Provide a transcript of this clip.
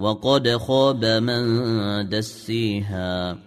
وقد خاب من دسيها.